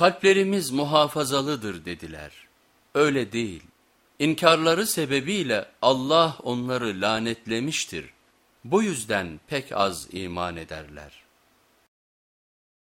Kalplerimiz muhafazalıdır dediler. Öyle değil. İnkarları sebebiyle Allah onları lanetlemiştir. Bu yüzden pek az iman ederler.